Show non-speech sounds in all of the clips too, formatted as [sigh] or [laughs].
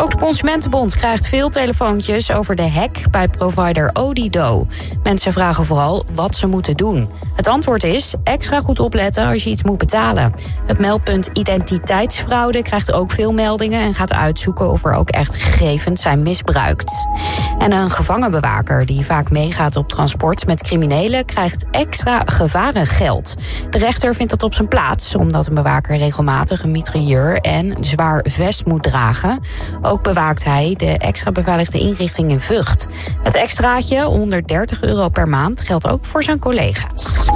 Ook de Consumentenbond krijgt veel telefoontjes over de hack bij provider Odido. Mensen vragen vooral wat ze moeten doen. Het antwoord is extra goed opletten als je iets moet betalen. Het meldpunt identiteitsfraude krijgt ook veel meldingen... en gaat uitzoeken of er ook echt gegevens zijn misbruikt. En een gevangenbewaker die vaak meegaat op transport met criminelen... krijgt extra gevarengeld. De rechter vindt dat op zijn plaats... omdat een bewaker regelmatig een mitrailleur en zwaar vest moet dragen. Ook bewaakt hij de extra beveiligde inrichting in Vught. Het extraatje, 130 euro per maand, geldt ook voor zijn collega's.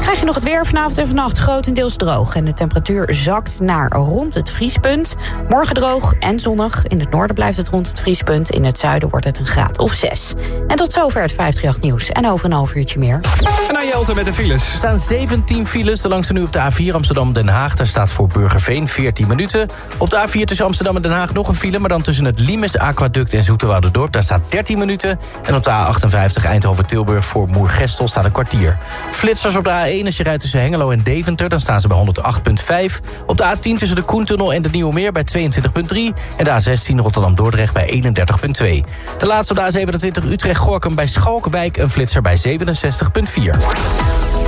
Krijg je nog het weer vanavond en vannacht grotendeels droog. En de temperatuur zakt naar rond het vriespunt. Morgen droog en zonnig. In het noorden blijft het rond het vriespunt. In het zuiden wordt het een graad of 6. En tot zover het 538 nieuws. En over een half uurtje meer. En dan Jelte met de files. Er staan 17 files. De langste nu op de A4 Amsterdam-Den Haag. Daar staat voor Burgerveen 14 minuten. Op de A4 tussen Amsterdam en Den Haag nog een file. Maar dan tussen het Limes Aquaduct en Dorp. Daar staat 13 minuten. En op de A58 Eindhoven-Tilburg voor Moergestel staat een kwartier. Flitsers op de A1 als je rijdt tussen Hengelo en Deventer... dan staan ze bij 108.5. Op de A10 tussen de Koentunnel en de Nieuwe Meer bij 22.3. En de A16 Rotterdam-Dordrecht bij 31.2. De laatste op de A27 Utrecht-Gorkum bij Schalkwijk... een flitser bij 67.4.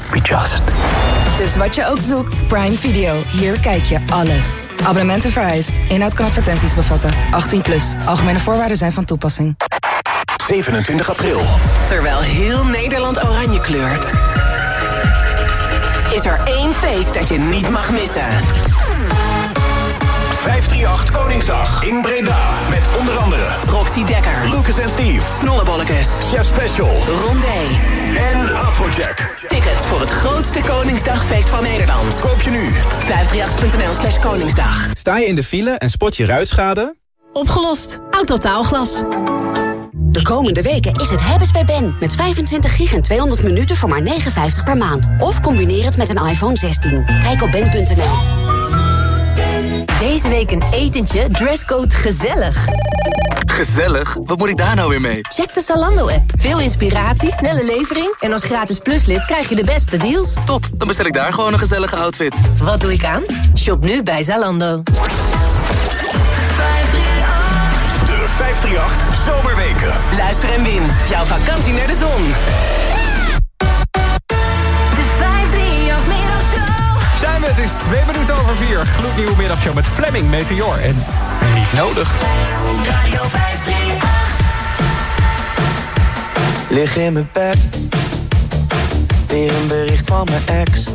Be just. Dus wat je ook zoekt, Prime Video. Hier kijk je alles. Abonnementen vereist. Inhoud kan advertenties bevatten. 18 plus. Algemene voorwaarden zijn van toepassing. 27 april. Terwijl heel Nederland oranje kleurt... is er één feest dat je niet mag missen. 538 Koningsdag in Breda. Met onder andere Roxy Dekker, Lucas en Steve, Snollebollekes, Chef Special Rondé. en Afrojack. Tickets voor het grootste Koningsdagfeest van Nederland. Koop je nu. 538.nl slash Koningsdag. Sta je in de file en spot je ruitschade? Opgelost. Autotaalglas. De komende weken is het hebben's bij Ben. Met 25 gig en 200 minuten voor maar 59 per maand. Of combineer het met een iPhone 16. Kijk op ben.nl. Deze week een etentje, dresscode gezellig. Gezellig? Wat moet ik daar nou weer mee? Check de Zalando-app. Veel inspiratie, snelle levering... en als gratis pluslid krijg je de beste deals. Top, dan bestel ik daar gewoon een gezellige outfit. Wat doe ik aan? Shop nu bij Zalando. De 538 Zomerweken. Luister en win. Jouw vakantie naar de zon. De 538 Middagshow. Zijn we, het is twee minuten over vier. Gloednieuwe middagshow met Fleming, Meteor en Niet Nodig. Radio 538. Lig in mijn bed. Weer een bericht van mijn ex.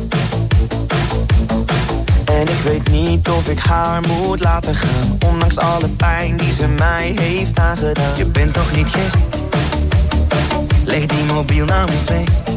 En ik weet niet of ik haar moet laten gaan. Ondanks alle pijn die ze mij heeft aangedaan. Je bent toch niet gek? Leg die mobiel nou eens weg.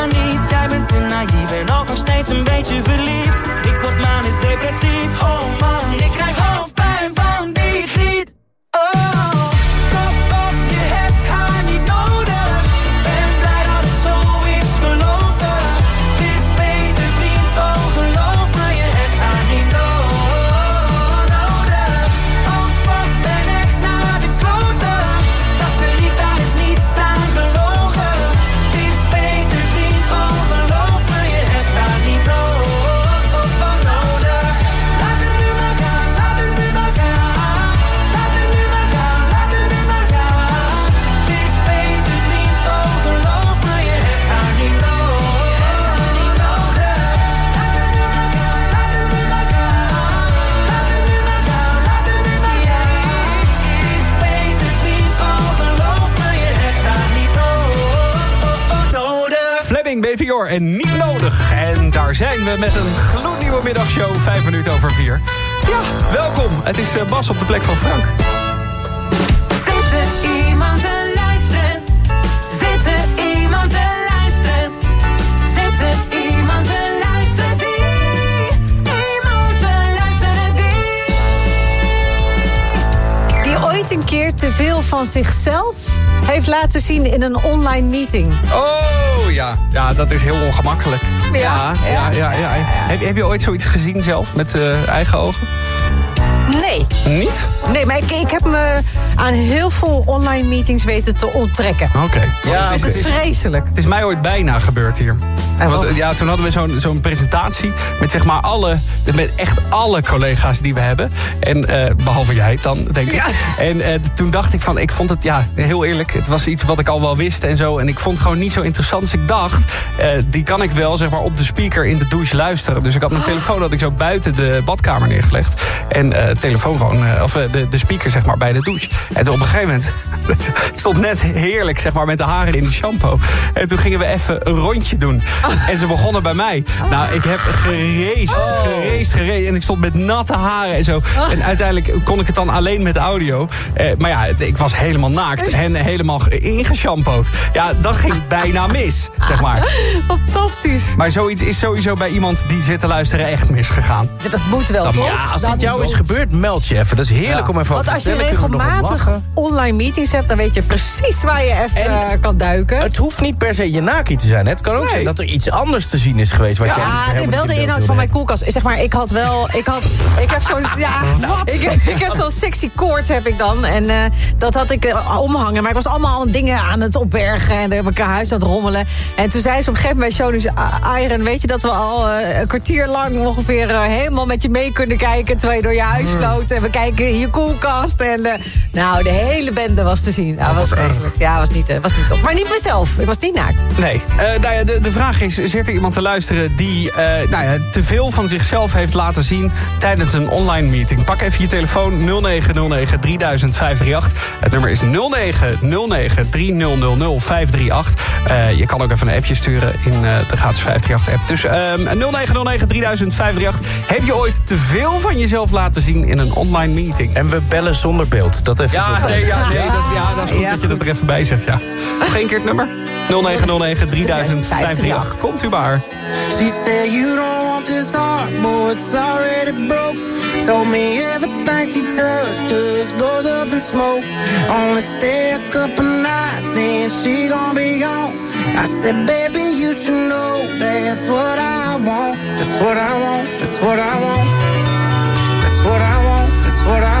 steeds een beetje verliefd. Ik word manisch depressief, oh man Ik krijg hoofdpijn van die griet Fleming, Meteor en niet nodig. En daar zijn we met een gloednieuwe middagshow, vijf minuten over vier. Ja, welkom. Het is eh, Bas op de plek van Frank. Zit er iemand te luisteren? Zit er iemand te luisteren? Zit er iemand te luisteren die? Iemand te luisteren die? Die ooit een keer te veel van zichzelf heeft laten zien in een online meeting. Oh ja, ja dat is heel ongemakkelijk. Ja, ja, ja. ja, ja. Heb, heb je ooit zoiets gezien zelf met eh, eigen ogen? Nee. Niet? Nee, maar ik, ik heb me aan heel veel online meetings weten te onttrekken. Oké. Ja, ik vind het vreselijk. Het is mij ooit bijna gebeurd hier. Ja, toen hadden we zo'n zo'n presentatie met zeg maar alle, met echt alle collega's die we hebben. En eh, behalve jij dan, denk ik. En eh, toen dacht ik van, ik vond het, ja, heel eerlijk, het was iets wat ik al wel wist en zo. En ik vond het gewoon niet zo interessant. Dus ik dacht, eh, die kan ik wel zeg maar op de speaker in de douche luisteren. Dus ik had mijn telefoon had ik zo buiten de badkamer neergelegd. En telefoon gewoon, of de, de speaker zeg maar bij de douche. En toen op een gegeven moment, ik [laughs] stond net heerlijk zeg maar met de haren in de shampoo. En toen gingen we even een rondje doen. En ze begonnen bij mij. Nou, ik heb gereest, gereest, gereest. En ik stond met natte haren en zo. En uiteindelijk kon ik het dan alleen met audio. Eh, maar ja, ik was helemaal naakt en helemaal ge- ingeshampood. Ja, dat ging bijna mis, zeg maar. Fantastisch. Maar zoiets is sowieso bij iemand die zit te luisteren echt misgegaan. Dat moet wel, Dat- toch? ja, als Dat dit jou is gebeurd, meld je even. Dat is heerlijk om even Want over als te je vertellen. Regelmatig online meetings hebt... dan weet je precies waar je even kan duiken. Het hoeft niet per se je naki te zijn. hè. Het kan ook Nee. zijn dat er iets anders te zien is geweest. Wat jij Ja, nee, niet wel in de inhoud van mijn koelkast. Zeg maar, ik had wel... Ik, had, ik heb zo'n... Ja, [laughs] ik, ik heb zo'n sexy koord heb ik dan. En eh, dat had ik eh, omhangen. Maar ik was allemaal dingen aan het opbergen. En dan heb ik huis aan het rommelen. En toen zei ze op een gegeven moment... Shownieuws, "Ah, Iron, weet je dat we al eh, een kwartier lang ongeveer... helemaal met je mee kunnen kijken... terwijl je door je huis loopt. En we kijken in je koelkast. En nou, de hele bende was te zien. Ja, was vreselijk. Ja, was niet, was niet op. Maar niet mezelf. Ik was niet naakt. Nee. Nou ja, de, de vraag is, zit er iemand te luisteren die eh, nou ja, te veel van zichzelf heeft laten zien tijdens een online meeting? Pak even je telefoon 0909 3000 538. Het nummer is 0909 3000 538. Eh, je kan ook even een appje sturen in eh, de gratis 538 app. Dus ehm 0909 3000 538. Heb je ooit te veel van jezelf laten zien in een online meeting? En we bellen zonder beeld. Dat even Ja, goed. nee, ja, nee dat, is- ja, dat is goed dat je dat er even bij zegt, ja. Nog één keer het nummer. 0909 3000 538. Komt u maar. She said you don't want this heart, boy, it's already broke. Told me everything she touched just goes up in smoke. Only stay a couple nights, then she gon' be gone. I said, baby, you should know that's what I want. That's what I want. That's what I want. That's what I want. That's what I want.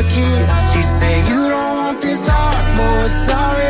of kiss, she said, You don't want this heart, boy, already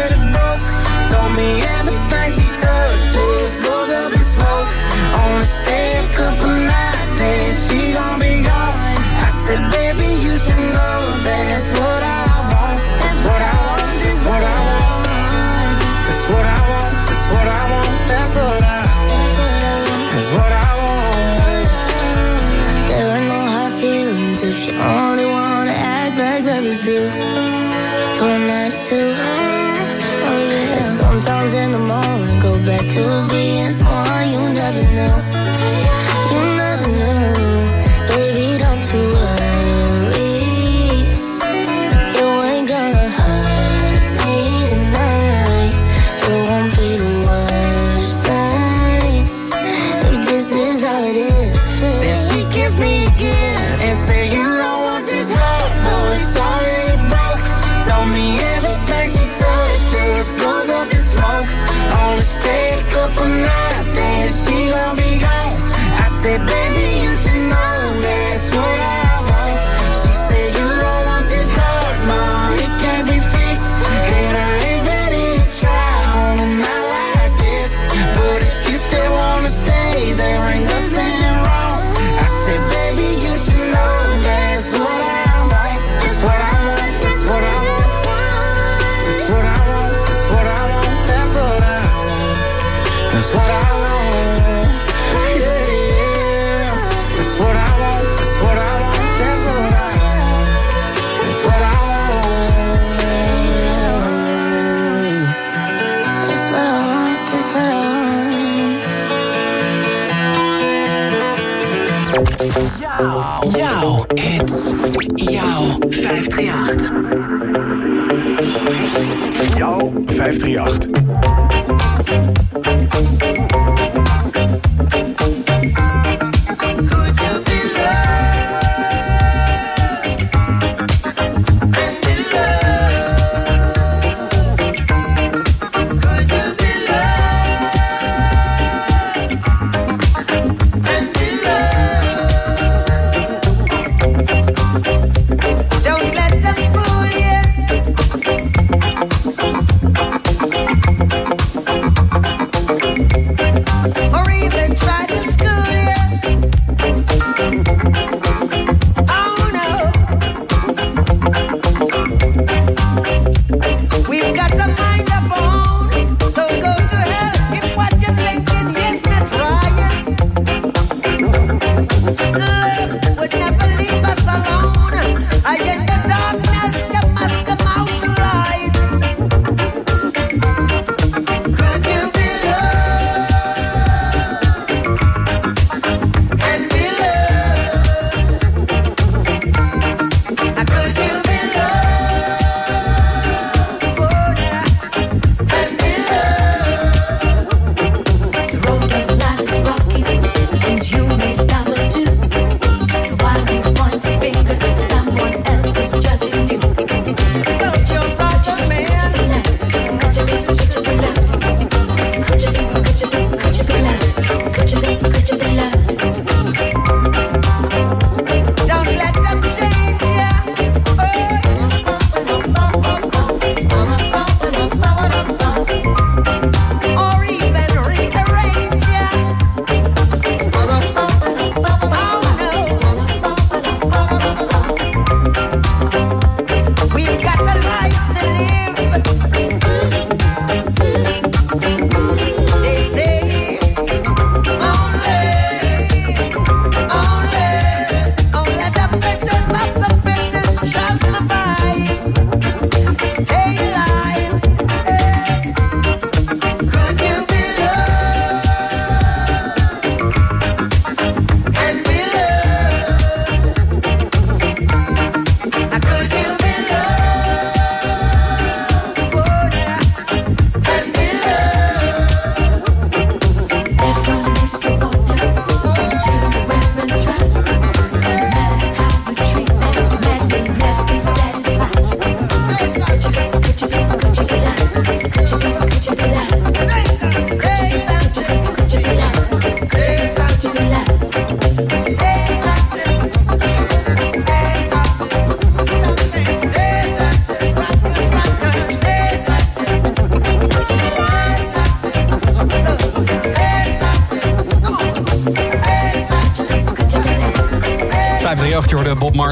Jouw hits. Jouw 538. Jouw 538.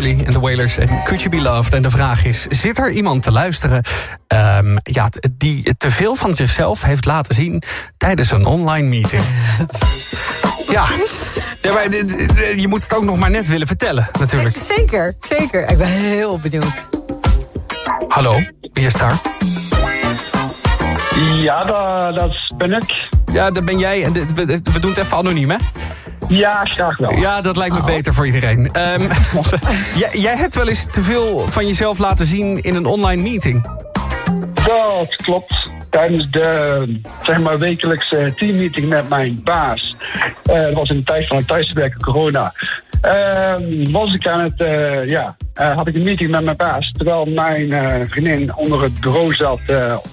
Marley en de Wailers en Could You Be Loved. En de vraag is, zit er iemand te luisteren... ehm, ja, die te veel van zichzelf heeft laten zien tijdens een online meeting? [laughs] ja, maar, je moet het ook nog maar net willen vertellen, natuurlijk. Zeker, zeker. Ik ben heel benieuwd. Hallo, wie is daar? Ja, dat, dat ben ik. Ja, dat ben jij. En dit- We we doen het even anoniem, hè? Ja, graag wel. Ja, dat lijkt me beter voor iedereen. Ehm, [laughs] [laughs] jij, hebt wel eens te veel van jezelf laten zien in een online meeting. Dat klopt. Tijdens de zeg maar, wekelijkse teammeeting met mijn baas. eh, dat was in de tijd van het thuiswerken corona. ehm, was ik aan het, eh, ja, eh, had ik een meeting met mijn baas. Terwijl mijn vriendin onder het bureau zat,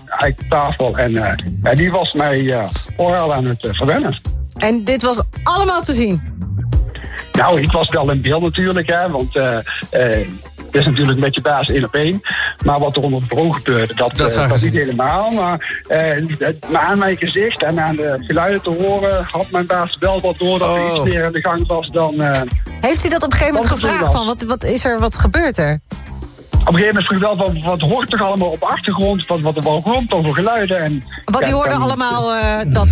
uit de tafel. En die was mij oraal aan het verwennen. En dit was allemaal te zien. Nou, ik was wel in beeld natuurlijk, hè, want eh, eh, het is natuurlijk met je baas één op één. Maar wat er onder het bureau gebeurde, dat, Dat eh, dat niet helemaal. Maar, eh, maar aan mijn gezicht en aan de geluiden te horen, had mijn baas wel wat door dat er iets meer aan de gang was dan. eh, Heeft hij dat op een gegeven moment gevraagd? Van, wat, wat is er, wat gebeurt er? Op een gegeven moment vroeg ik wel van wat hoort toch allemaal op achtergrond, wat, wat er wel rond over geluiden. En, Wat ja, die hoorden allemaal eh, dat.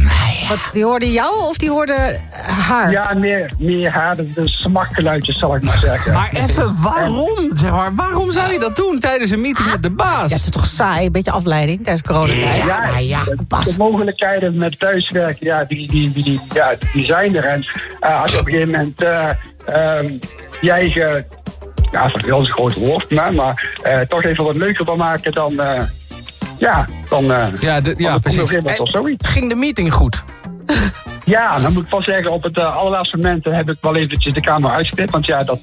Wat, die hoorden jou of die hoorden haar? Ja, meer, meer haar, de, de smakgeluidjes zal ik maar zeggen. Maar even, waarom? Zeg maar, waarom zou je dat doen tijdens een meeting met de baas? Ja, het is toch saai, een beetje afleiding tijdens coronatijd. Ja, ja, de, pas. de mogelijkheden met thuiswerken, ja, die, die, die, ja, die zijn er. En eh, als je op een gegeven moment... eh, ehm, je eigen, ja, verveel is een groot woord, maar, maar eh, toch even wat leuker van maken dan, eh, ja, dan, eh Ja, de- ja, precies. onderribbers of zoiets. Ging de meeting goed? [laughs] Ja, dan moet ik wel zeggen, op het allerlaatste moment heb ik wel eventjes de camera uitgeknipt. Want ja, dat,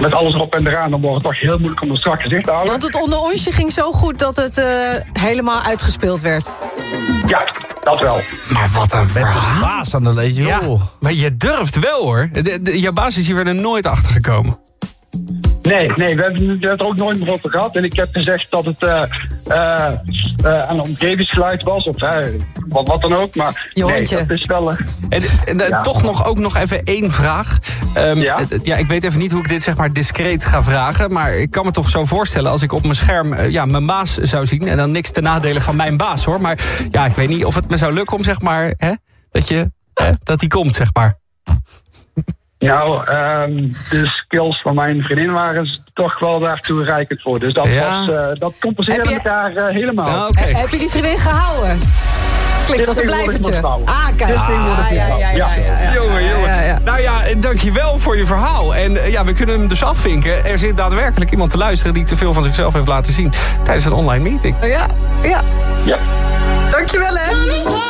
met alles erop en eraan, dan wordt het toch heel moeilijk om een strak gezicht te houden. Want het onder onsje ging zo goed dat het eh, helemaal uitgespeeld werd. Ja, dat wel. Maar wat een Met de verhaal. baas aan de joh. Ja, maar je durft wel hoor. De, de, jouw baas is hier er nooit achter gekomen. Nee, nee, we hebben we hebben het er ook nooit meer over gehad. En ik heb gezegd dat het eh eh eh, aan een omgevingsgeluid was, of eh, wat, wat dan ook. Maar nee, dat is wel... eh, En, en, eh, Ja. toch nog, ook nog even één vraag. Ehm, Ja? ja, ik weet even niet hoe ik dit zeg maar discreet ga vragen. Maar ik kan me toch zo voorstellen als ik op mijn scherm ja, mijn baas zou zien. En dan niks ten nadele van mijn baas hoor. Maar ja, ik weet niet of het me zou lukken om zeg maar, hè, dat je, hè, dat die komt zeg maar. Nou, ehm, de skills van mijn vriendin waren toch wel daartoe rijkend voor. Dus dat, Ja. was, eh, dat compenseerde je- elkaar eh, helemaal. Heb je die vriendin gehouden? Klinkt als een blijvertje. Ah, kijk. Ah, ja, ja, ja, onthouden. ja, ja. Jongen, jongen. Ja, ja. Nou ja, dankjewel voor je verhaal. En eh, ja, we kunnen hem dus afvinken. Er zit daadwerkelijk iemand te luisteren die te veel van zichzelf heeft laten zien tijdens een online meeting. Ja, ja. Ja. Dankjewel, hè.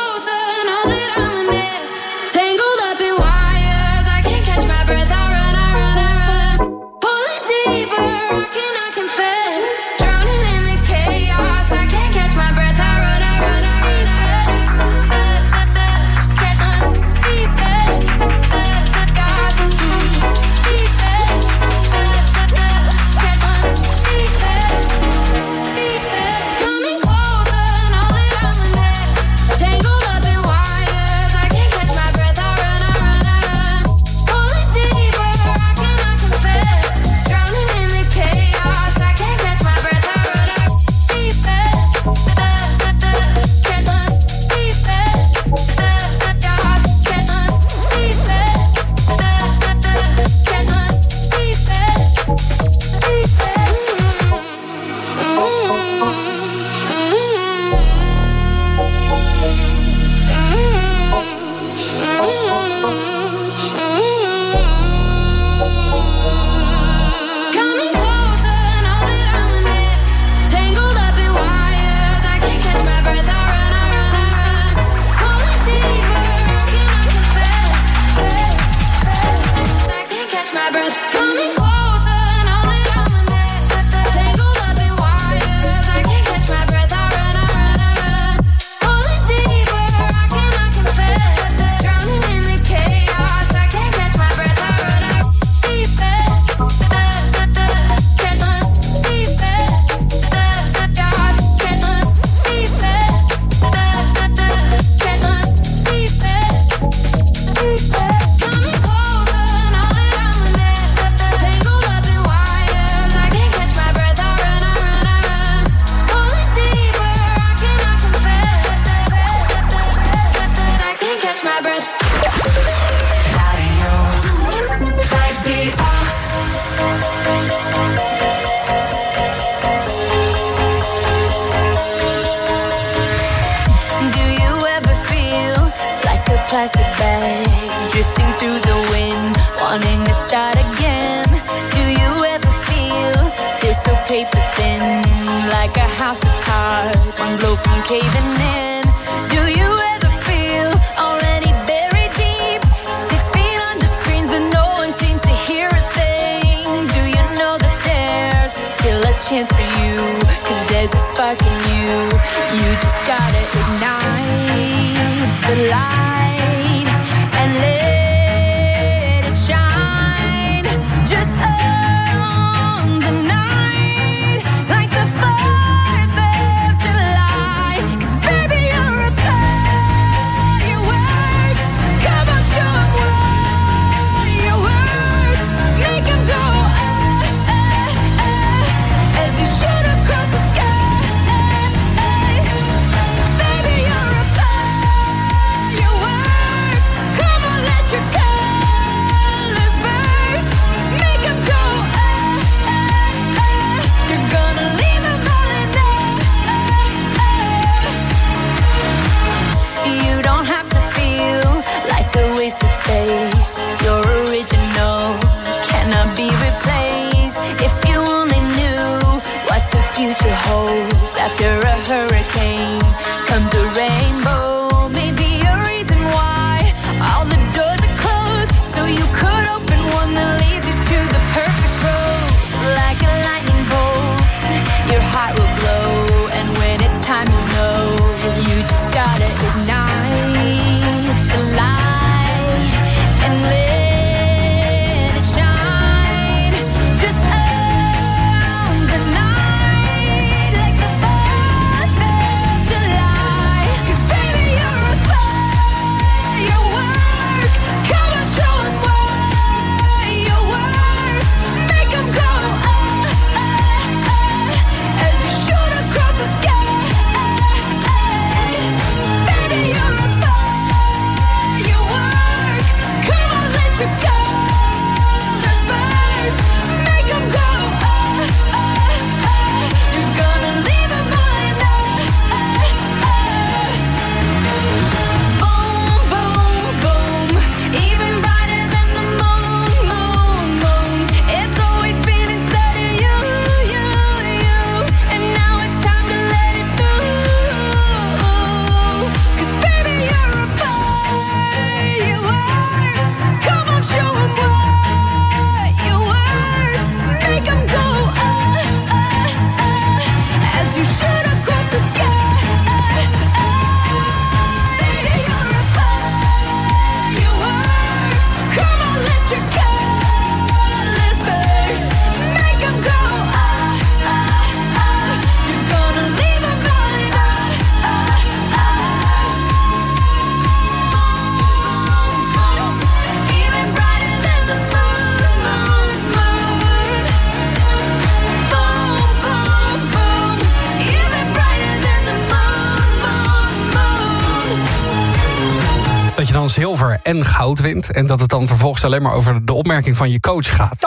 En goud wint. En dat het dan vervolgens alleen maar over de opmerking van je coach gaat.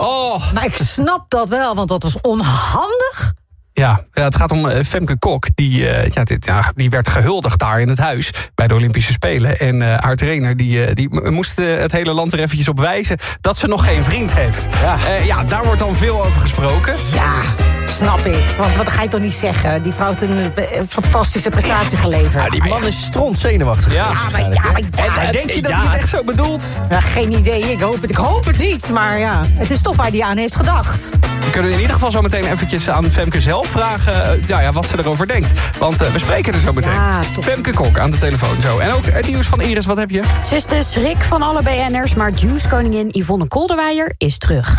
Oh, Maar ik snap dat wel, want dat was onhandig. Ja, ja, het gaat om eh, Femke Kok. Die, eh, ja, dit, ja, die werd gehuldigd daar in het huis bij de Olympische Spelen. En eh, haar trainer die, eh, die moest eh, het hele land er eventjes op wijzen... dat ze nog geen vriend heeft. Ja, ja daar wordt dan veel over gesproken. Ja, snap ik. Want wat ga je toch niet zeggen? Die vrouw heeft een eh, fantastische prestatie geleverd. Ja, die man is stront zenuwachtig. Ja, Ja, maar ja, maar ja, En denk je dat ja. hij het echt zo bedoelt? Ja, geen idee, ik hoop het. Ik hoop het niet, maar ja, het is toch waar hij aan heeft gedacht. We kunnen in ieder geval zo meteen eventjes aan Femke zelf vragen... eh, ja, ja, wat ze erover denkt. Want eh, we spreken er zo meteen. Ja. Femke Kok aan de telefoon zo. En ook het nieuws van Iris, wat heb je? Ze is de schrik van alle BN'ers, maar Juice-koningin Yvonne Kolderweijer is terug.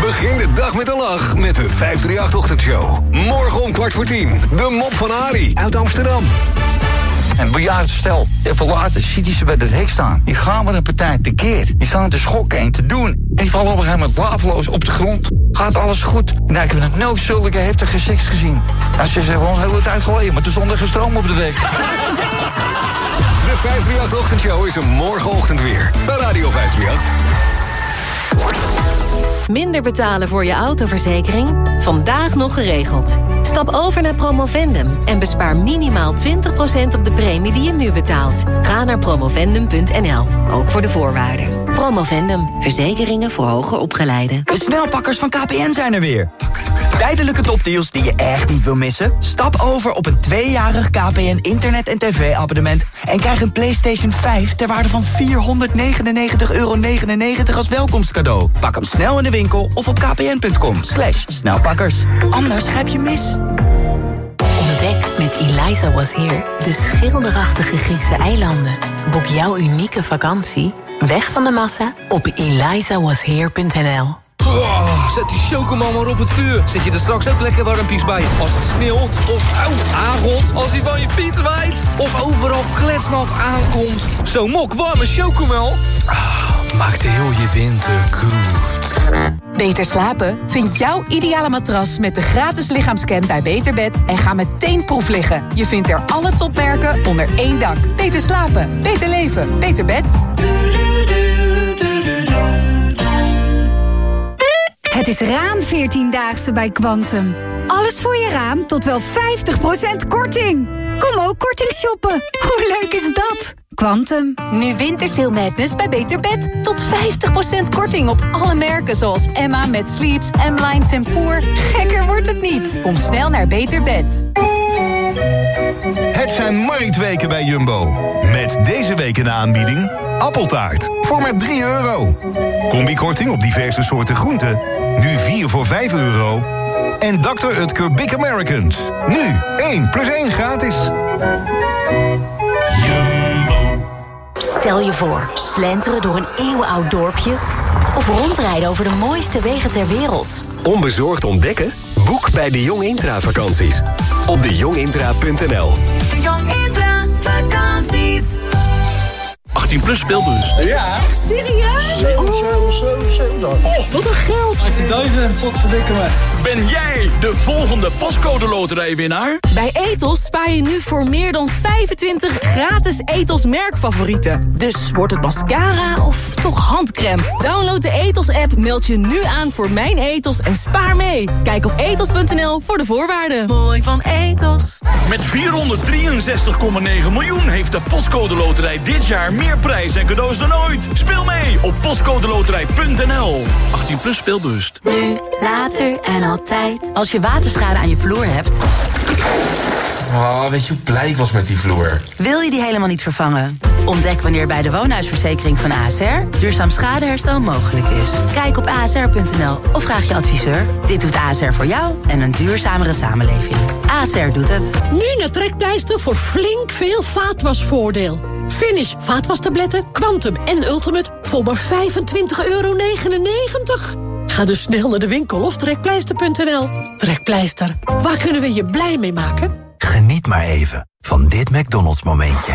Begin de dag met een lach met de 538-ochtendshow. Morgen om kwart voor tien. De mop van Ari uit Amsterdam. Een bejaarde stel, even later ziet hij ze bij het hek staan. Die gaan met een partij tekeer. Die staan te schokken en te doen. En die vallen op een gegeven moment laafloos op de grond. Gaat alles goed? Nou, ik heb nog nooit zulke heftige seks gezien. Nou, ze zeggen ons hele tijd geleden, maar toen stond er op de dek. De 538-ochtendshow is er morgenochtend weer. Bij Radio 538. Minder betalen voor je autoverzekering? Vandaag nog geregeld. Stap over naar Promovendum en bespaar minimaal 20% op de premie die je nu betaalt. Ga naar promovendum.nl, ook voor de voorwaarden. Promovendum, verzekeringen voor hoger opgeleiden. De snelpakkers van KPN zijn er weer. Tijdelijke topdeals die je echt niet wil missen? Stap over op een tweejarig KPN internet- en tv-abonnement... en krijg een PlayStation 5 ter waarde van 499,99 euro als welkomstcadeau. Pak hem snel in de of op kpn.com. Slash snelpakkers. Anders grijp je mis. Ontdek met Eliza Was Here de schilderachtige Griekse eilanden. Boek jouw unieke vakantie, weg van de massa, op elizawasheer.nl. Oh, zet die chocomel maar op het vuur. Zet je er straks ook lekker warmpies bij. Als het sneeuwt of auw, aangot. Als hij van je fiets waait. Of overal kletsnat aankomt. Zo'n mok warme chocomel. Ah, maakt heel je winter goed. Beter slapen? Vind jouw ideale matras met de gratis lichaamscan bij Beterbed en ga meteen proef liggen. Je vindt er alle topmerken onder één dak. Beter slapen, beter leven, beter bed. Het is raam 14-daagse bij Quantum. Alles voor je raam tot wel 50% korting. Kom ook korting shoppen. Hoe leuk is dat? Quantum. Nu Wintersale Madness bij Beter Bed. Tot 50% korting op alle merken zoals Emma met Sleeps, M-Line Tempoor. Gekker wordt het niet. Kom snel naar Beter Bed. Het zijn marktweken bij Jumbo. Met deze week in de aanbieding appeltaart voor maar 3 euro. Combikorting op diverse soorten groenten. Nu 4 voor 5 euro. En Dr. Utker Big Americans. Nu 1 plus 1 gratis. Stel je voor, slenteren door een eeuwenoud dorpje... of rondrijden over de mooiste wegen ter wereld. Onbezorgd ontdekken? Boek bij de Jong Intra vakanties. Op dejongintra.nl 18 plus speelbus. Ja. Echt serieus? Oh, wat een geld. 18.000, wat verdikken me. Ben jij de volgende pascode loterijwinnaar? Bij Ethos spaar je nu voor meer dan 25 gratis Ethos merkfavorieten. Dus wordt het mascara of toch handcrème? Download de Ethos-app, meld je nu aan voor Mijn Ethos en spaar mee. Kijk op ethos.nl voor de voorwaarden. Mooi van Ethos. Met 463,9 miljoen heeft de Postcode Loterij dit jaar meer prijs en cadeaus dan ooit. Speel mee op postcodeloterij.nl. 18 plus speelbewust. Nu, later en altijd. Als je waterschade aan je vloer hebt... Oh, weet je hoe blij ik was met die vloer? Wil je die helemaal niet vervangen? Ontdek wanneer bij de woonhuisverzekering van ASR... duurzaam schadeherstel mogelijk is. Kijk op asr.nl of vraag je adviseur. Dit doet ASR voor jou en een duurzamere samenleving. ASR doet het. Nu naar Trekpleister voor flink veel vaatwasvoordeel. Finish vaatwastabletten, Quantum en Ultimate voor maar 25,99 euro. Ga dus snel naar de winkel of trekpleister.nl. Trekpleister, waar kunnen we je blij mee maken? Geniet maar even van dit McDonald's momentje.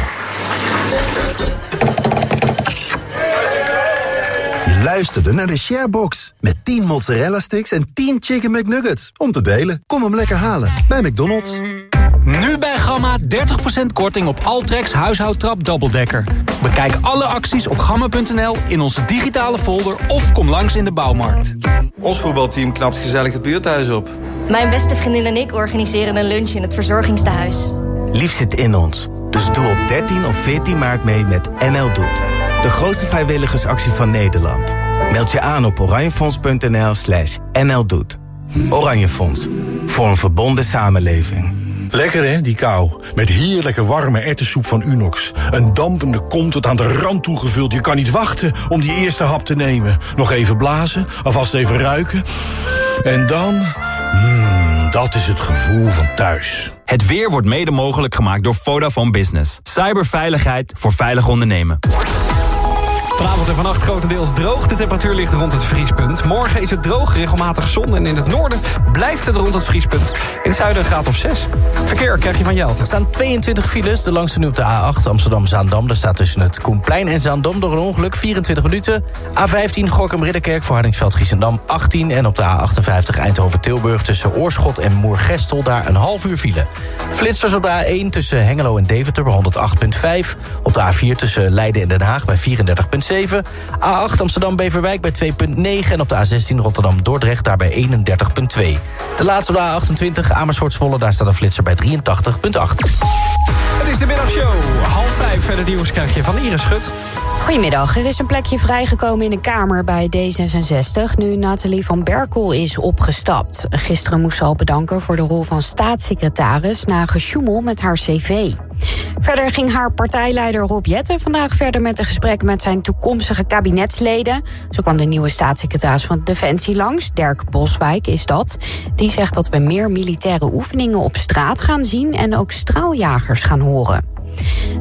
Je luisterde naar de Sharebox. Met 10 mozzarella sticks en 10 chicken McNuggets. Om te delen. Kom hem lekker halen bij McDonald's. Nu bij Gamma 30% korting op Altrex huishoudtrap dubbeldekker. Bekijk alle acties op gamma.nl in onze digitale folder of kom langs in de bouwmarkt. Ons voetbalteam knapt gezellig het buurthuis op. Mijn beste vriendin en ik organiseren een lunch in het verzorgingstehuis. Lief zit in ons. Dus doe op 13 of 14 maart mee met NL Doet. De grootste vrijwilligersactie van Nederland. Meld je aan op oranjefonds.nl slash NL Doet. Oranje Fonds. Voor een verbonden samenleving. Lekker hè, die kou. Met heerlijke warme erwtensoep van Unox. Een dampende kom tot aan de rand toegevuld. Je kan niet wachten om die eerste hap te nemen. Nog even blazen, alvast even ruiken. En dan... Mmm, dat is het gevoel van thuis. Het weer wordt mede mogelijk gemaakt door Vodafone Business. Cyberveiligheid voor veilig ondernemen. Vanavond en vannacht grotendeels droog. De temperatuur ligt rond het vriespunt. Morgen is het droog, regelmatig zon. En in het noorden blijft het rond het vriespunt. In het zuiden graad of 6. Verkeer krijg je van Jelte. Er staan 22 files. De langste nu op de A8 Amsterdam-Zaandam. Daar staat tussen het Koenplein en Zaandam door een ongeluk 24 minuten. A15 Gorkum-Ridderkerk voor Hardingsveld-Giessendam 18. En op de A58 Eindhoven-Tilburg tussen Oorschot en Moergestel... daar een half uur file. Flitsers op de A1 tussen Hengelo en Deventer bij 108.5. Op de A4 tussen Leiden en Den Haag bij 34.7. A8 Amsterdam-Beverwijk bij 2.9. En op de A16 Rotterdam-Dordrecht daar bij 31.2. De laatste op de A28 Amersfoort-Zwolle. Daar staat een flitser bij 83.8. Het is de middagshow. Half vijf. Verder nieuws krijg je van Iris Schut. Goedemiddag. Er is een plekje vrijgekomen in de Kamer bij D66... nu Nathalie van Berkel is opgestapt. Gisteren moest ze al bedanken voor de rol van staatssecretaris... na gesjoemel met haar cv. Verder ging haar partijleider Rob Jetten vandaag verder met een gesprek met zijn toekomstige kabinetsleden. Zo kwam de nieuwe staatssecretaris van Defensie langs, Dirk Boswijk is dat. Die zegt dat we meer militaire oefeningen op straat gaan zien en ook straaljagers gaan horen.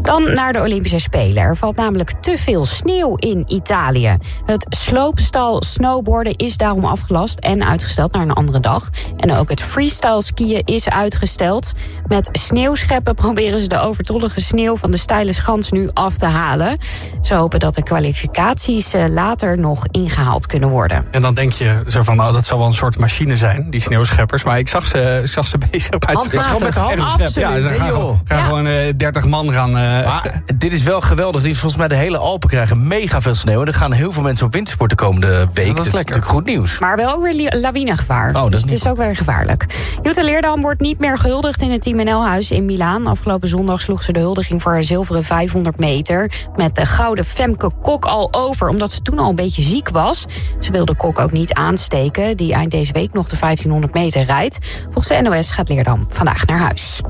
Dan naar de Olympische Spelen. Er valt namelijk te veel sneeuw in Italië. Het sloopstal snowboarden is daarom afgelast en uitgesteld naar een andere dag. En ook het freestyle skiën is uitgesteld. Met sneeuwscheppen proberen ze de overtollige sneeuw van de steile schans nu af te halen. Ze hopen dat de kwalificaties eh, later nog ingehaald kunnen worden. En dan denk je zo van, nou, dat zal wel een soort machine zijn, die sneeuwscheppers. Maar ik zag ze, ik zag ze [laughs] bezig bij het met de hand. Absoluut, Ja, ze gaan, gewoon, gaan Ja. gewoon eh, 30 man gaan, eh, Maar dit is wel geweldig. Die volgens mij de hele Alpen krijgen mega veel sneeuw. En er gaan heel veel mensen op wintersport de komende week. dat is lekker. natuurlijk goed nieuws. Maar wel ook weer lawinegevaar. dat is dus het is ook weer gevaarlijk. Jutta Leerdam wordt niet meer gehuldigd in het Team NL-huis in Milaan. Afgelopen zondag sloeg ze de huldiging voor haar zilveren 500 meter... met de gouden Femke Kok al over, omdat ze toen al een beetje ziek was. Ze wilde Kok ook niet aansteken, die eind deze week nog de 1500 meter rijdt. Volgens de NOS gaat Leerdam vandaag naar huis.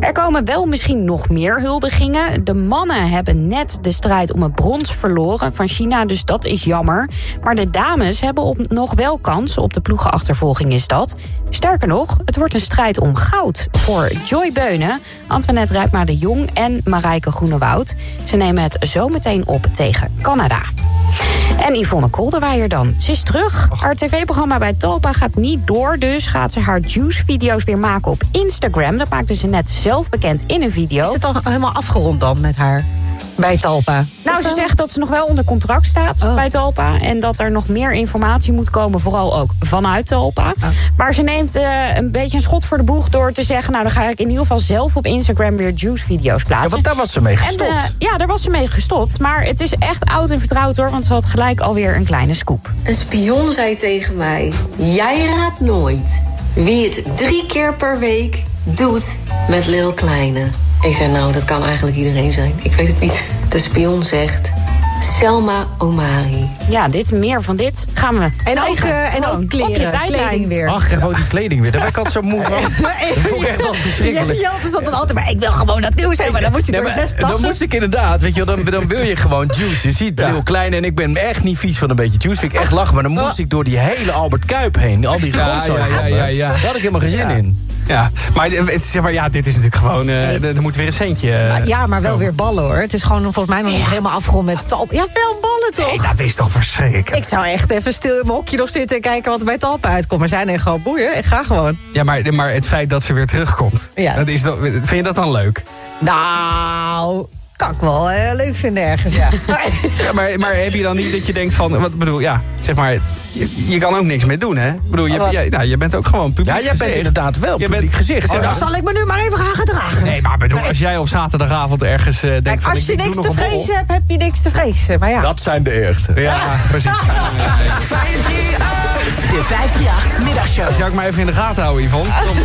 Er komen wel misschien nog meer huldigingen. De mannen hebben net de strijd om het brons verloren van China, dus dat is jammer. Maar de dames hebben nog wel kans. Op de ploegenachtervolging is dat. Sterker nog, het wordt een strijd om goud voor Joy Beunen, Antoinette Rijpma de Jong en Marijke Groenewoud. Ze nemen het zo meteen op tegen Canada. En Yvonne Kolderweijer dan. Ze is terug. Haar tv-programma bij Talpa gaat niet door... dus gaat ze haar Juice-video's weer maken op Instagram. Dat maakte ze net zelf bekend in een video. Is het al helemaal afgerond dan met haar? Bij Talpa? Nou, ze zegt dat ze nog wel onder contract staat bij Talpa. En dat er nog meer informatie moet komen, vooral ook vanuit Talpa. Maar ze neemt eh, een beetje een schot voor de boeg door te zeggen... nou, dan ga ik in ieder geval zelf op Instagram weer Juice-video's plaatsen. Ja, want daar was ze mee gestopt. En, eh, ja, daar was ze mee gestopt. Maar het is echt oud en vertrouwd hoor, want ze had gelijk alweer een kleine scoop. Een spion zei tegen mij: Jij raadt nooit wie het drie keer per week doet met Lil Kleine. Ik zei: Nou, dat kan eigenlijk iedereen zijn. Ik weet het niet. De spion zegt: Selma Omari. Ja, dit, meer van dit gaan we En ook, eh, en ook kleren, kleding weer. Ach, gewoon die kleding weer. Daar ben ik altijd zo moe van. [laughs] Dat vond ik echt al verschrikkelijk. Jelte zat dan altijd, maar ik wil gewoon dat nieuws hebben. Dan moest je Nee, door maar zes dan tassen. moest ik inderdaad, weet je wel, dan, dan wil je gewoon juice. Je ziet heel klein en ik ben echt niet vies van een beetje juice. Vind ik echt lachen, maar dan moest ik door die hele Albert Kuip heen. Al die Ja, ja, ja, ja, ja. Daar had ik helemaal geen zin in. Ja, maar, het zeg maar ja, dit is natuurlijk gewoon... eh, er moet weer een centje... eh, Maar ja, maar wel weer ballen hoor. Het is gewoon volgens mij nog niet helemaal afgerond met Talpa. Ja, wel ballen toch? Nee, dat is toch verschrikkelijk. Ik zou echt even stil in mijn hokje nog zitten en kijken wat er bij Talpa uitkomt. Maar zijn er gewoon boeien. Ik ga gewoon. Ja, maar, maar het feit dat ze weer terugkomt... Ja. Dat is vind je dat dan leuk? Nou, kan ik wel eh, leuk vinden ergens, ja. [laughs] [laughs] Ja, maar, maar heb je dan niet dat je denkt van... Wat bedoel, ja, zeg maar... Je, je kan ook niks meer doen, hè? Ik bedoel, je, je, nou, je bent ook gewoon publiek Ja, jij bent gezicht. inderdaad wel Je publiek bent- gezicht. Oh, dan zal ik me nu maar even gaan gedragen. Nee, maar bedoel, als jij op zaterdagavond ergens eh, denkt Kijk, van... als ik- je niks te vrezen hebt, heb je niks te vrezen. Maar ja. Dat zijn de ergste. Ja, [laughs] precies. De 538 Middagshow. Zou ik maar even in de gaten houden, Yvonne? Kom.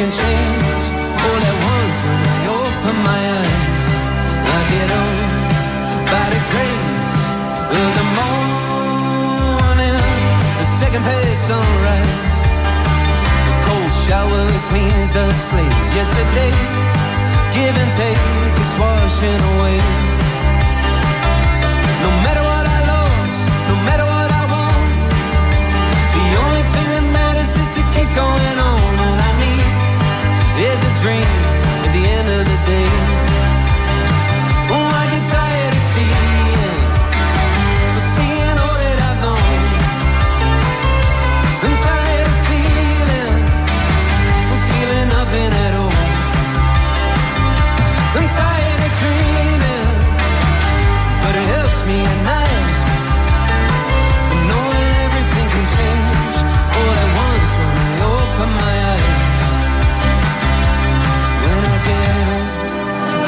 Can change all at once when I open my eyes. I get on by the grace of the morning, the second page sunrise. The cold shower cleans the slate. Yesterday's give and take is washing away. Dream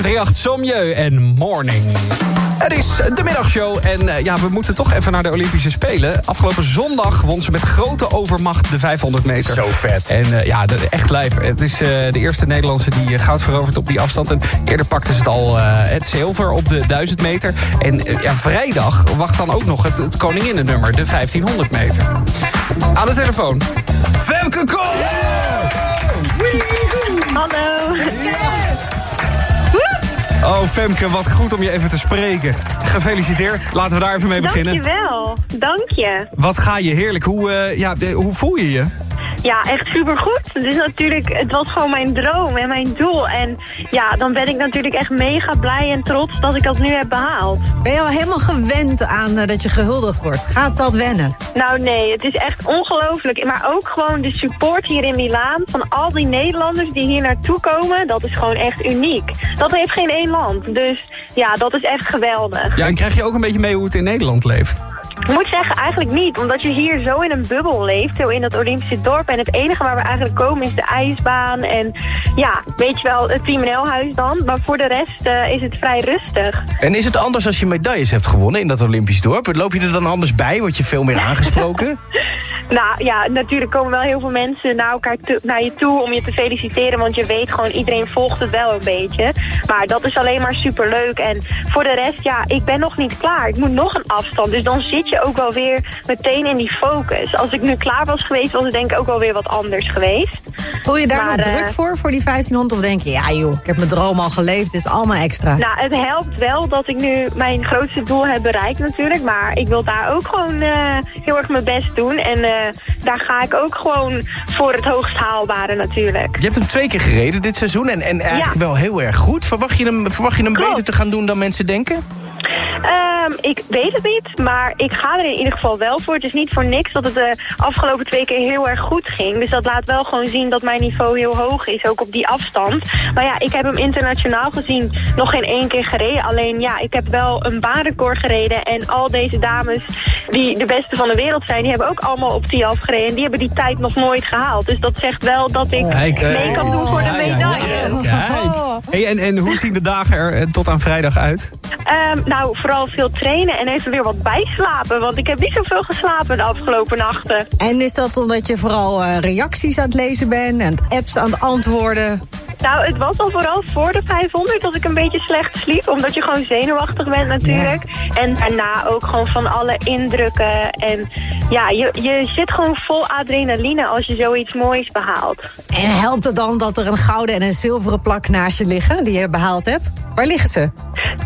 538 Somjeu en Morning. Het is de middagshow en eh, ja, we moeten toch even naar de Olympische Spelen. Afgelopen zondag won ze met grote overmacht de 500 meter. Zo vet. En eh, ja, de- echt lijp. Het is eh, de eerste Nederlandse die goud verovert op die afstand. En eerder pakte ze het al eh, het zilver op de 1000 meter. En ja, vrijdag wacht dan ook nog het, het koninginnennummer, de 1500 meter. Aan de telefoon. Femke Kol! Hallo. Oh, Femke, wat goed om je even te spreken. Gefeliciteerd. Laten we daar even mee beginnen. Dankjewel. Dank je. Wat ga je heerlijk. Hoe, eh, ja, de- hoe voel je je? Ja, echt supergoed. Het is natuurlijk, het was gewoon mijn droom en mijn doel. En ja, dan ben ik natuurlijk echt mega blij en trots dat ik dat nu heb behaald. Ben je al helemaal gewend aan eh, dat je gehuldigd wordt? Gaat dat wennen? Nou nee, het is echt ongelooflijk. Maar ook gewoon de support hier in Milaan van al die Nederlanders die hier naartoe komen, dat is gewoon echt uniek. Dat heeft geen één land. Dus ja, dat is echt geweldig. Ja, en krijg je ook een beetje mee hoe het in Nederland leeft? Ik moet zeggen, eigenlijk niet. Omdat je hier zo in een bubbel leeft, zo in dat Olympische dorp. En het enige waar we eigenlijk komen is de ijsbaan. En ja, weet je wel, het Team NL-huis dan. Maar voor de rest eh, is het vrij rustig. En is het anders als je medailles hebt gewonnen in dat Olympisch dorp? Loop je er dan anders bij? Word je veel meer [laughs] aangesproken? Nou ja, natuurlijk komen wel heel veel mensen naar, elkaar toe- naar je toe om je te feliciteren. Want je weet gewoon, iedereen volgt het wel een beetje. Maar dat is alleen maar superleuk. En voor de rest, ja, ik ben nog niet klaar. Ik moet nog een afstand. Dus dan zit je ook wel weer meteen in die focus. Als ik nu klaar was geweest, was het denk ik ook wel weer wat anders geweest. Voel je daar Maar, nog eh, druk voor, voor die 1500? Of denk je, ja joh, ik heb mijn droom al geleefd, het is allemaal extra. Nou, het helpt wel dat ik nu mijn grootste doel heb bereikt natuurlijk. Maar ik wil daar ook gewoon eh, heel erg mijn best doen. En eh, daar ga ik ook gewoon voor het hoogst haalbare natuurlijk. Je hebt hem twee keer gereden dit seizoen en, en eigenlijk Ja. wel heel erg goed. Verwacht je hem, verwacht je hem Klopt. beter te gaan doen dan mensen denken? Ehm, ik weet het niet, maar ik ga er in ieder geval wel voor. Het is niet voor niks dat het de afgelopen twee keer heel erg goed ging. Dus dat laat wel gewoon zien dat mijn niveau heel hoog is, ook op die afstand. Maar ja, ik heb hem internationaal gezien nog geen één keer gereden. Alleen ja, ik heb wel een baanrecord gereden. En al deze dames die de beste van de wereld zijn, die hebben ook allemaal op die gereden. En die hebben die tijd nog nooit gehaald. Dus dat zegt wel dat ik Kijk. mee kan doen voor de medaille. Kijk. Hey, en, en hoe zien de dagen er eh, tot aan vrijdag uit? Ehm, nou, vooral veel trainen en even weer wat bijslapen. Want ik heb niet zoveel geslapen de afgelopen nachten. En is dat omdat je vooral eh, reacties aan het lezen bent en apps aan het antwoorden? Nou, het was al vooral voor de 500 dat ik een beetje slecht sliep. Omdat je gewoon zenuwachtig bent natuurlijk. En daarna ook gewoon van alle indrukken. En ja, je, je zit gewoon vol adrenaline als je zoiets moois behaalt. En helpt het dan dat er een gouden en een zilveren plak naast je liggen die je behaald hebt? Waar liggen ze?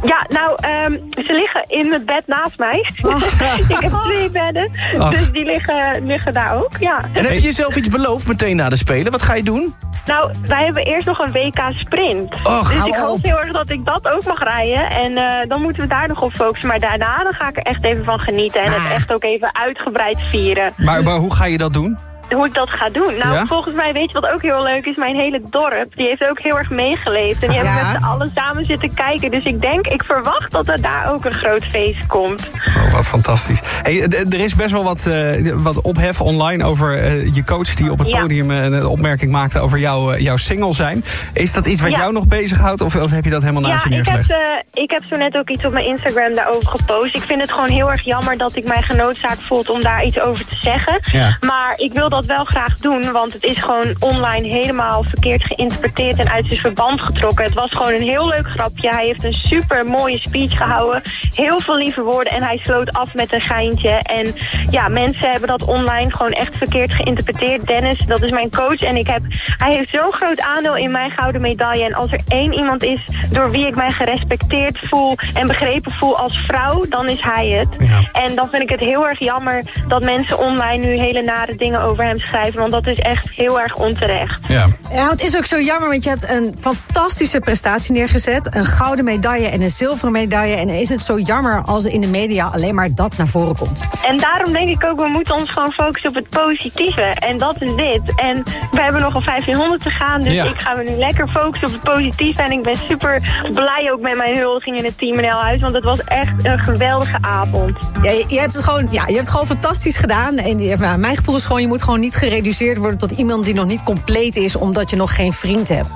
Ja, nou, ehm, ze liggen in het bed naast mij. [laughs] ik heb twee bedden, Ach. dus die liggen, liggen daar ook, ja. En heb je jezelf iets beloofd meteen na de Spelen? Wat ga je doen? Nou, wij hebben eerst nog een WK sprint. Och, dus ik hoop op. heel erg dat ik dat ook mag rijden. En eh, dan moeten we daar nog op focussen. Maar daarna dan ga ik er echt even van genieten. En het echt ook even uitgebreid vieren. Maar, maar hoe ga je dat doen? Hoe ik dat ga doen? Nou, Ja? volgens mij weet je wat ook heel leuk is. Mijn hele dorp, die heeft ook heel erg meegeleefd. En die hebben Ja. met z'n allen samen zitten kijken. Dus ik denk, ik verwacht dat er daar ook een groot feest komt. Oh, wat fantastisch. Hey, er is best wel wat, eh, wat ophef online over eh, je coach die op het Ja. podium eh, een opmerking maakte over jouw, eh, jouw single zijn. Is dat iets wat Ja. jou nog bezighoudt of, of heb je dat helemaal naast je Ja, ik heb, neergelegd? eh, ik heb zo net ook iets op mijn Instagram daarover gepost. Ik vind het gewoon heel erg jammer dat ik mij genoodzaakt voel om daar iets over te zeggen. Ja. Maar ik wil dat wel graag doen, want het is gewoon online helemaal verkeerd geïnterpreteerd en uit zijn verband getrokken. Het was gewoon een heel leuk grapje. Hij heeft een super mooie speech gehouden. Heel veel lieve woorden en hij sloot af met een geintje. En ja, mensen hebben dat online gewoon echt verkeerd geïnterpreteerd. Dennis, dat is mijn coach en ik heb, hij heeft zo'n groot aandeel in mijn gouden medaille. En als er één iemand is door wie ik mij gerespecteerd voel en begrepen voel als vrouw, dan is hij het. En dan vind ik het heel erg jammer dat mensen online nu hele nare dingen over hem schrijven. Want dat is echt heel erg onterecht. Ja. Ja, het is ook zo jammer, want je hebt een fantastische prestatie neergezet. Een gouden medaille en een zilveren medaille. En is het zo jammer als in de media alleen maar dat naar voren komt. En daarom denk ik ook, we moeten ons gewoon focussen op het positieve. En dat is dit. En we hebben nog een 1500 te gaan, dus Ja. ik ga me nu lekker focussen op het positieve. En ik ben super blij ook met mijn huldiging in het Team NL Huis, want het was echt een geweldige avond. Ja, je, je hebt het gewoon, ja, je hebt het gewoon fantastisch gedaan. En ja, mijn gevoel is gewoon, je moet gewoon niet gereduceerd worden tot iemand die nog niet compleet is, omdat je nog geen vriend hebt.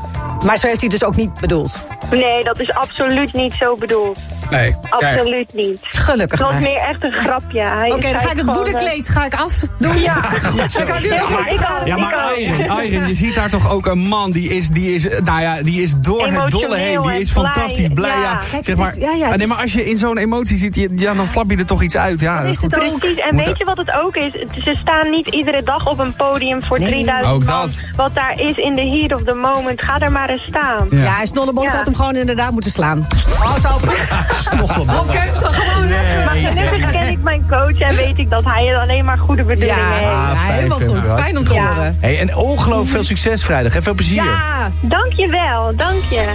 Maar zo heeft hij dus ook niet bedoeld. Nee, dat is absoluut niet zo bedoeld. Nee. Absoluut niet. Gelukkig Het was meer echt een grapje. Oké, dan ga ik het gewoon, woedekleed ga ik afdoen. Ja. [laughs] Ik nu Ja, maar ik had- Ja, maar Iron, Iron, je ziet daar toch ook een man die is, die is, nou ja, die is door het dolle heen. Die is fantastisch blij. Ja. Ja. Zeg maar, ja, Ah, nee, maar als je in zo'n emotie zit, ja, dan flap je er toch iets uit. Ja, Dat is goed. het ook. Precies, en weet je wat het ook is? Ze staan niet iedere dag op een podium voor Nee. 3000 Ook man. dat. Wat daar is in de heat of the moment. Ga er maar eens staan. Ja, ja had hem gewoon inderdaad moeten slaan. Oh, zo. [laughs] Oké, zo gewoon even. Maar gelukkig ken ik mijn coach en weet ik dat hij alleen maar goede bedoelingen Ja, heeft. ja, helemaal goed. Fijn om te Ja. horen. Hey, en ongelooflijk veel succes vrijdag en veel plezier. Ja, dankjewel, dank je.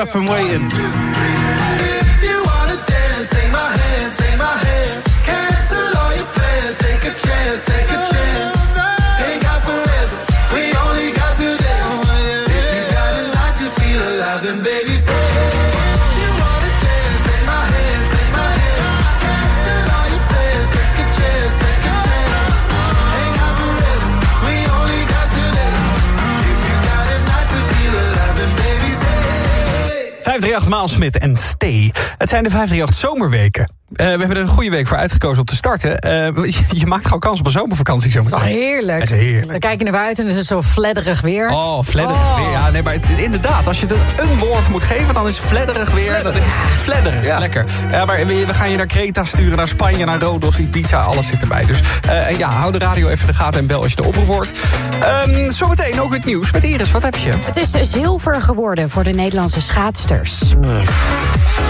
Up, I'm waiting. 538 Maalsmit en Stay. Het zijn de 538 zomerweken. Eh, we hebben er een goede week voor uitgekozen om te starten. Eh, [laughs] je, je maakt gewoon kans op een zomervakantie zo toch heerlijk. Dat is heerlijk. Dan kijk je naar buiten en is het zo fledderig weer. Oh, fledderig Oh. weer. Ja, nee, maar het- inderdaad, als je er een woord moet geven, dan is fledderig weer. Dat is fledderig, lekker. Ja, maar we, we gaan je naar Kreta sturen, naar Spanje, naar Rodos, Ibiza, alles zit erbij. Dus eh, en ja, hou de radio even in de gaten en bel als je erop wordt. Ehm zometeen ook het nieuws met Iris. Wat heb je? Het is zilver geworden voor de Nederlandse schaatsters. Ik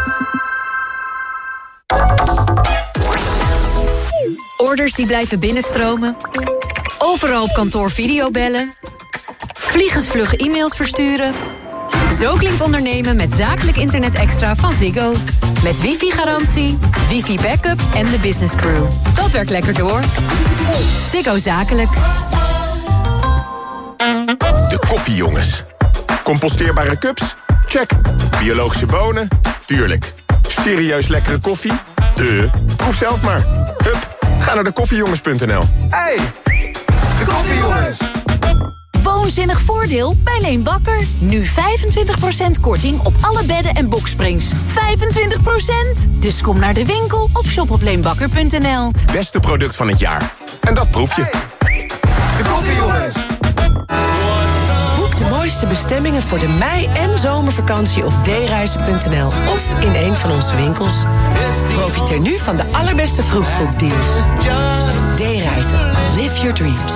Die blijven binnenstromen. Overal op kantoor videobellen. Vliegensvlug e-mails versturen. Zo klinkt ondernemen met zakelijk internet extra van Ziggo. Met wifi-garantie, wifi-backup en de business crew. Dat werkt lekker door. Ziggo Zakelijk. De koffiejongens. Composteerbare cups? Check. Biologische bonen? Tuurlijk. Serieus lekkere koffie? De. Proef zelf maar. Ga naar de koffiejongens.nl. Hey, de koffiejongens. Woonzinnig voordeel bij Leen Bakker. Nu 25% korting op alle bedden en boksprings. 25%! Dus kom naar de winkel of shop op leenbakker.nl. Beste product van het jaar. En dat proef je. De koffiejongens. De mooiste bestemmingen voor de mei- en zomervakantie op dereizen.nl of in een van onze winkels. Profiteer nu van de allerbeste vroegboekdeals. D-reizen. Live your dreams.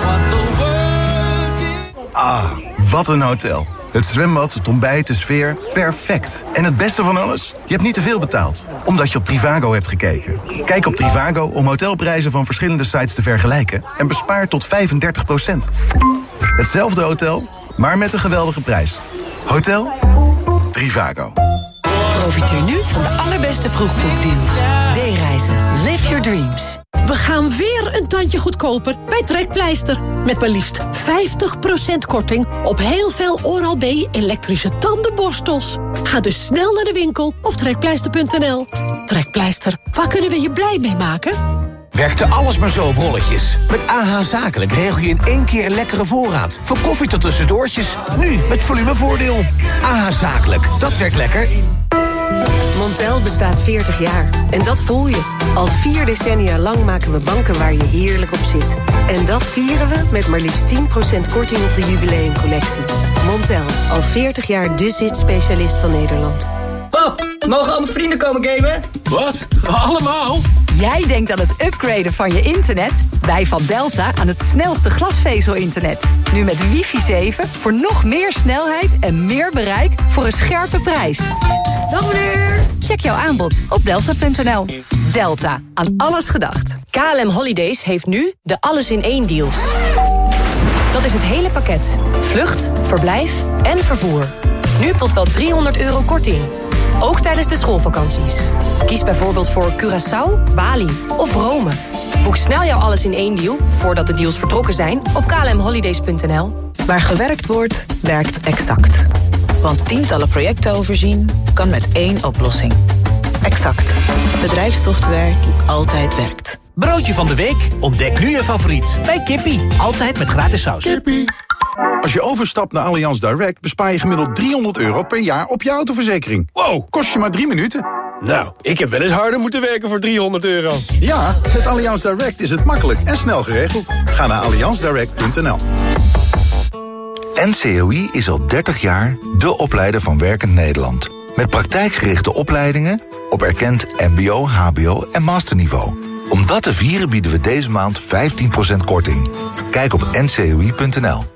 Ah, wat een hotel. Het zwembad, het ontbijt, de sfeer, perfect. En het beste van alles? Je hebt niet te veel betaald, omdat je op Trivago hebt gekeken. Kijk op Trivago om hotelprijzen van verschillende sites te vergelijken... en bespaar tot 35% Hetzelfde hotel, maar met een geweldige prijs. Hotel Trivago. Profiteer nu van de allerbeste vroegboekdeals. D-reizen. Live your dreams. We gaan weer een tandje goedkoper bij Trekpleister. Met maar liefst 50% korting op heel veel Oral-B elektrische tandenborstels. Ga dus snel naar de winkel of trekpleister.nl. Trekpleister, waar kunnen we je blij mee maken? Werkte alles maar zo op rolletjes. Met AH Zakelijk regel je in één keer een lekkere voorraad. Van koffie tot tussendoortjes. Nu met volumevoordeel. AH Zakelijk, dat werkt lekker. Montel bestaat 40 jaar. En dat voel je. Al vier decennia lang maken we banken waar je heerlijk op zit. En dat vieren we met maar liefst 10% korting op de jubileumcollectie. Montel, al 40 jaar de zit-specialist van Nederland. Pap, mogen al mijn vrienden komen gamen? Wat? Allemaal? Jij denkt aan het upgraden van je internet? Wij van Delta aan het snelste glasvezel-internet. Nu met wifi 7 voor nog meer snelheid en meer bereik voor een scherpe prijs. Dag meneer! Check jouw aanbod op delta.nl. Delta, aan alles gedacht. KLM Holidays heeft nu de alles in één deals. Dat is het hele pakket. Vlucht, verblijf en vervoer. Nu tot wel 300 euro korting. Ook tijdens de schoolvakanties. Kies bijvoorbeeld voor Curaçao, Bali of Rome. Boek snel jouw alles in één deal, voordat de deals vertrokken zijn, op klmholidays.nl. Waar gewerkt wordt, werkt Exact. Want tientallen projecten overzien kan met één oplossing. Exact. Bedrijfssoftware die altijd werkt. Broodje van de week. Ontdek nu je favoriet. Bij Kippie. Altijd met gratis saus. Kippie. Als je overstapt naar Allianz Direct bespaar je gemiddeld 300 euro per jaar op je autoverzekering. Wow, kost je maar drie minuten. Nou, ik heb wel eens harder moeten werken voor 300 euro. Ja, met Allianz Direct is het makkelijk en snel geregeld. Ga naar allianzdirect.nl. NCOI is al 30 jaar de opleider van Werkend Nederland. Met praktijkgerichte opleidingen op erkend mbo, hbo en masterniveau. Om dat te vieren bieden we deze maand 15% korting. Kijk op ncoi.nl.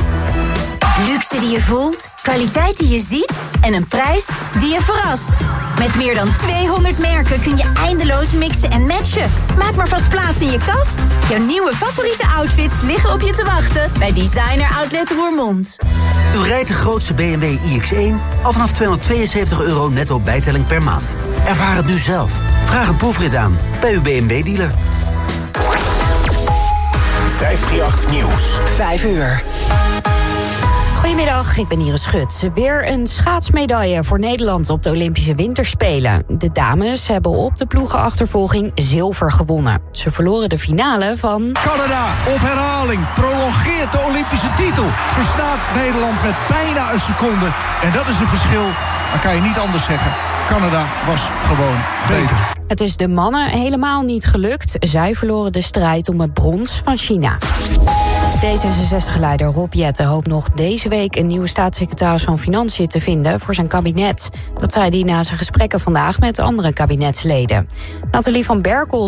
Luxe die je voelt, kwaliteit die je ziet en een prijs die je verrast. Met meer dan 200 merken kun je eindeloos mixen en matchen. Maak maar vast plaats in je kast. Jouw nieuwe favoriete outfits liggen op je te wachten bij Designer Outlet Roermond. U rijdt de grootste BMW iX1 al vanaf 272 euro netto bijtelling per maand. Ervaar het nu zelf. Vraag een proefrit aan bij uw BMW-dealer. 538 Nieuws. 5 uur. Goedemiddag, ik ben Iris Schut. Weer een schaatsmedaille voor Nederland op de Olympische Winterspelen. De dames hebben op de ploegenachtervolging zilver gewonnen. Ze verloren de finale van... Canada op herhaling prolongeert de Olympische titel. Verstaat Nederland met bijna een seconde. En dat is een verschil, dat kan je niet anders zeggen. Canada was gewoon beter. Het is de mannen helemaal niet gelukt. Zij verloren de strijd om het brons van China. D66-leider Rob Jetten hoopt nog deze week een nieuwe staatssecretaris van Financiën te vinden voor zijn kabinet. Dat zei hij na zijn gesprekken vandaag met andere kabinetsleden. Nathalie van Berkel